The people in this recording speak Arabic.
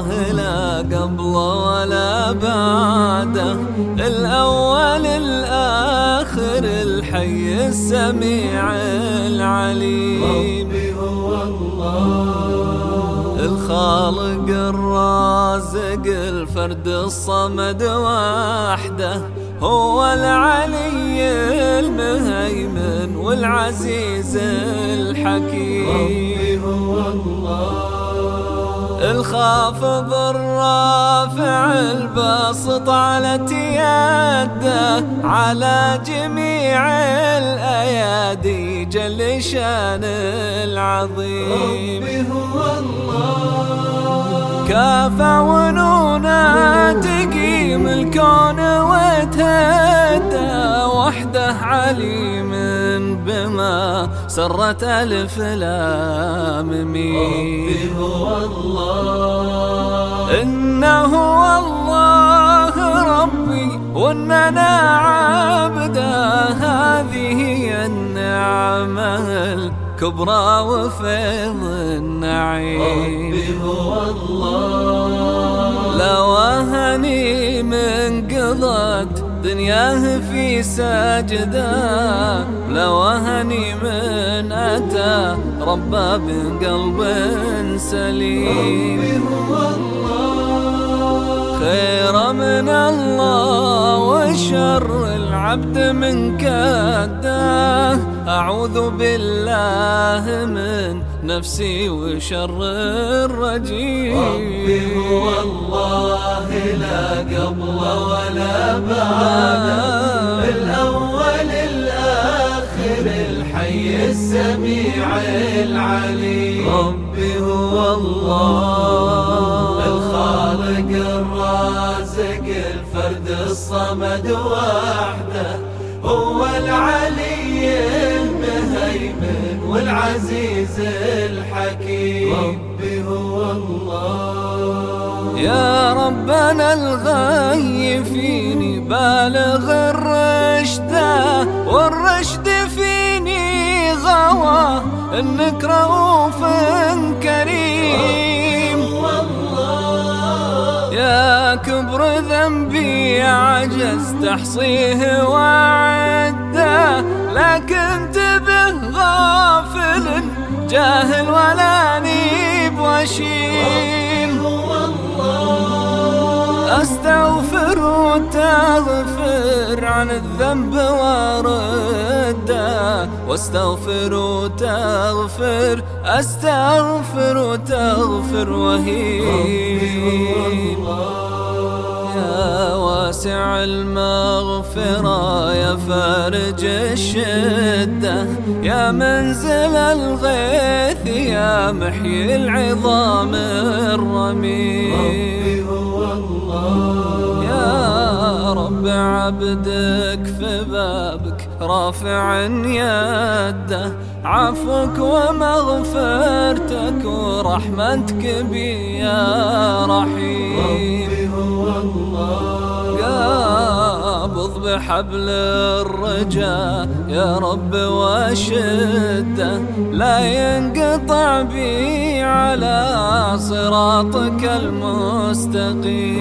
الله لا قبل ولا بعده. الأول الآخر الحي السميع العليم. ربي هو الله الخالق الرازق الفرد الصمد وحده. هو العلي المهيمن والعزيز الحكيم. ربي هو الله الخافض الرافع الباسط على يده على جميع الأيادي جل شأن العظيم. ربي هو الله. كافى ونونا تقيم الكون وتهدى وحده عليم. بما سرت ألف لام ميم. ربي هو الله إنه الله ربي وإننا عبده هذه النعمة الكبرى وفيض النعيم. ربي هو الله لو أهني من قضت دنياه في سجده لو أهني من أتى ربه بقلب سليم خير من الله وشر العبد من كده. أعوذ بالله من نفسي وشر الرجيم. ربي هو الله لا قبل ولا بعد. الأول الآخر الحي السميع العليم. ربي هو الله. الصمد وحده هو العلي المهيمن والعزيز الحكيم. ربي هو الله. يا ربنا الغي فيني بالغ الرشد والرشد فيني غوى. انك رؤوف كبر ذنبي عجزت احصيه واعده لكن تبه غافل جاهل ولا نيب الله أستغفر وتغفر عن الذنب وأرده وأستغفر وتغفر أستغفر وتغفر وهيب يا واسع المغفرة يا فارج الشدة يا منزل الغيث يا محيي العظام الرميم. ربي هو الله. يا رب عبدك في بابك رافع يده عفوك ومغفرتك ورحمتك بي يا رحيم. ربي هو الله. قابض بحبل الرجاء يا رب وشده لا ينقطع بي على صراطك المستقيم.